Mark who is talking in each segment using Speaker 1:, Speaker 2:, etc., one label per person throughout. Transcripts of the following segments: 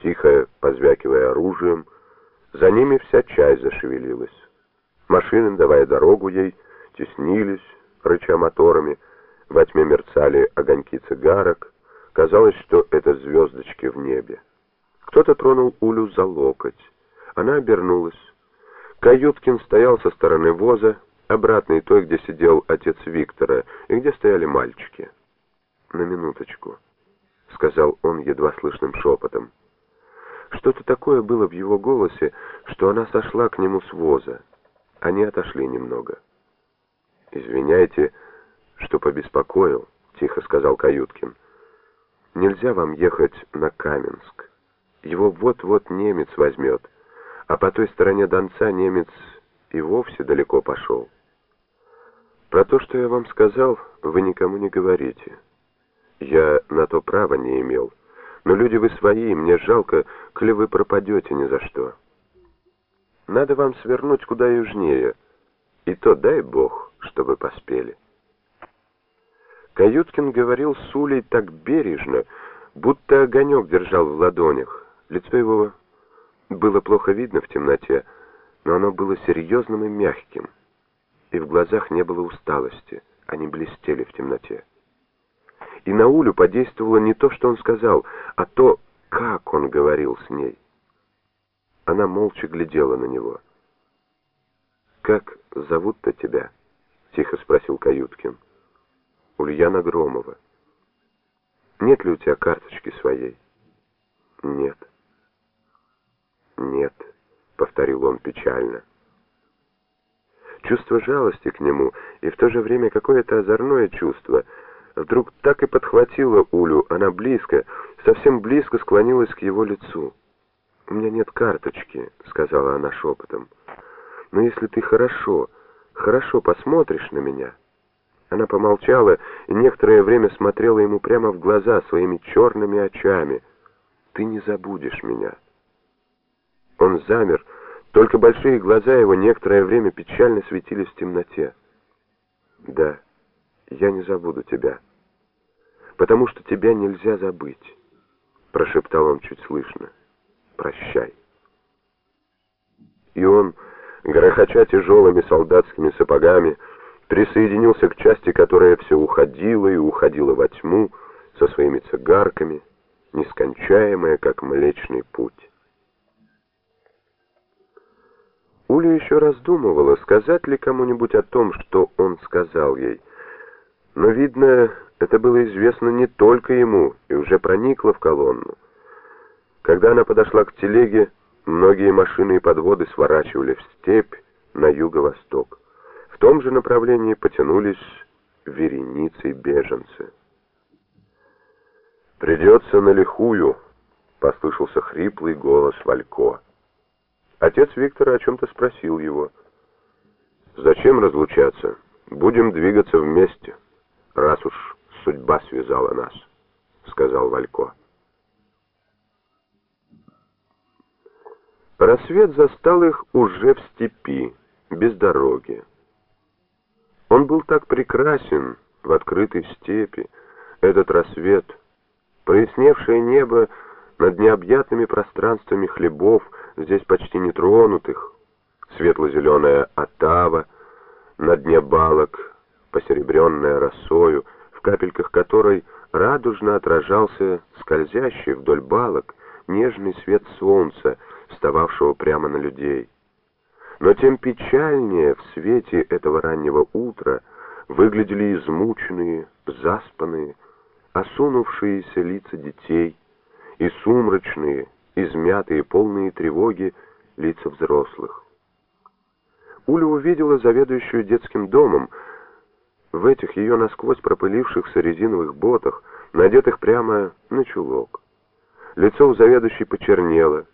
Speaker 1: тихо позвякивая оружием. За ними вся часть зашевелилась. Машины, давая дорогу ей, теснились, рыча моторами. Во тьме мерцали огоньки цигарок. Казалось, что это звездочки в небе. Кто-то тронул Улю за локоть. Она обернулась. Каюткин стоял со стороны воза, обратной той, где сидел отец Виктора, и где стояли мальчики. «На минуточку», — сказал он едва слышным шепотом. Что-то такое было в его голосе, что она сошла к нему с воза. Они отошли немного. «Извиняйте, что побеспокоил», — тихо сказал Каюткин. «Нельзя вам ехать на Каменск. Его вот-вот немец возьмет, а по той стороне Донца немец и вовсе далеко пошел. Про то, что я вам сказал, вы никому не говорите. Я на то права не имел». Но люди вы свои, мне жалко, коли вы пропадете ни за что. Надо вам свернуть куда южнее, и то дай бог, чтобы поспели. Каюткин говорил с Улей так бережно, будто огонек держал в ладонях. Лицо его было плохо видно в темноте, но оно было серьезным и мягким, и в глазах не было усталости, они блестели в темноте. И на Улю подействовало не то, что он сказал, а то, как он говорил с ней. Она молча глядела на него. «Как зовут-то тебя?» — тихо спросил Каюткин. «Ульяна Громова». «Нет ли у тебя карточки своей?» «Нет». «Нет», — повторил он печально. Чувство жалости к нему и в то же время какое-то озорное чувство — вдруг так и подхватила Улю. Она близко, совсем близко склонилась к его лицу. «У меня нет карточки», — сказала она шепотом. «Но если ты хорошо, хорошо посмотришь на меня...» Она помолчала и некоторое время смотрела ему прямо в глаза своими черными очами. «Ты не забудешь меня». Он замер, только большие глаза его некоторое время печально светились в темноте. «Да, я не забуду тебя» потому что тебя нельзя забыть», — прошептал он чуть слышно. «Прощай». И он, грохоча тяжелыми солдатскими сапогами, присоединился к части, которая все уходила и уходила во тьму со своими цигарками, нескончаемая, как Млечный Путь. Уля еще раздумывала, сказать ли кому-нибудь о том, что он сказал ей. Но, видно, это было известно не только ему и уже проникло в колонну. Когда она подошла к телеге, многие машины и подводы сворачивали в степь на юго-восток. В том же направлении потянулись вереницы беженцы. «Придется на лихую», — послышался хриплый голос Валько. Отец Виктора о чем-то спросил его. «Зачем разлучаться? Будем двигаться вместе, раз уж судьба связала нас», — сказал Валько. Рассвет застал их уже в степи, без дороги. Он был так прекрасен в открытой степи, этот рассвет, проясневшее небо над необъятными пространствами хлебов, здесь почти нетронутых, светло-зеленая отава, на дне балок, посеребренная росою, в капельках которой радужно отражался скользящий вдоль балок нежный свет солнца, встававшего прямо на людей. Но тем печальнее в свете этого раннего утра выглядели измученные, заспанные, осунувшиеся лица детей и сумрачные, измятые, полные тревоги лица взрослых. Уля увидела заведующую детским домом, в этих ее насквозь пропылившихся резиновых ботах, надетых прямо на чулок. Лицо у заведующей почернело.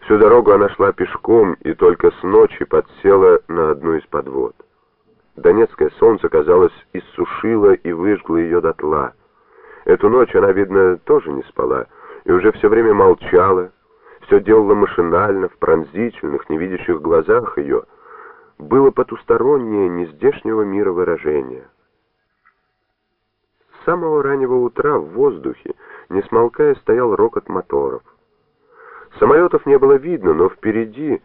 Speaker 1: Всю дорогу она шла пешком и только с ночи подсела на одну из подвод. Донецкое солнце, казалось, иссушило и выжгло ее дотла. Эту ночь она, видно, тоже не спала, и уже все время молчала, все делала машинально, в пронзительных, невидящих глазах ее. Было потустороннее, нездешнего мира выражение самого раннего утра в воздухе, не смолкая, стоял рокот моторов. Самолетов не было видно, но впереди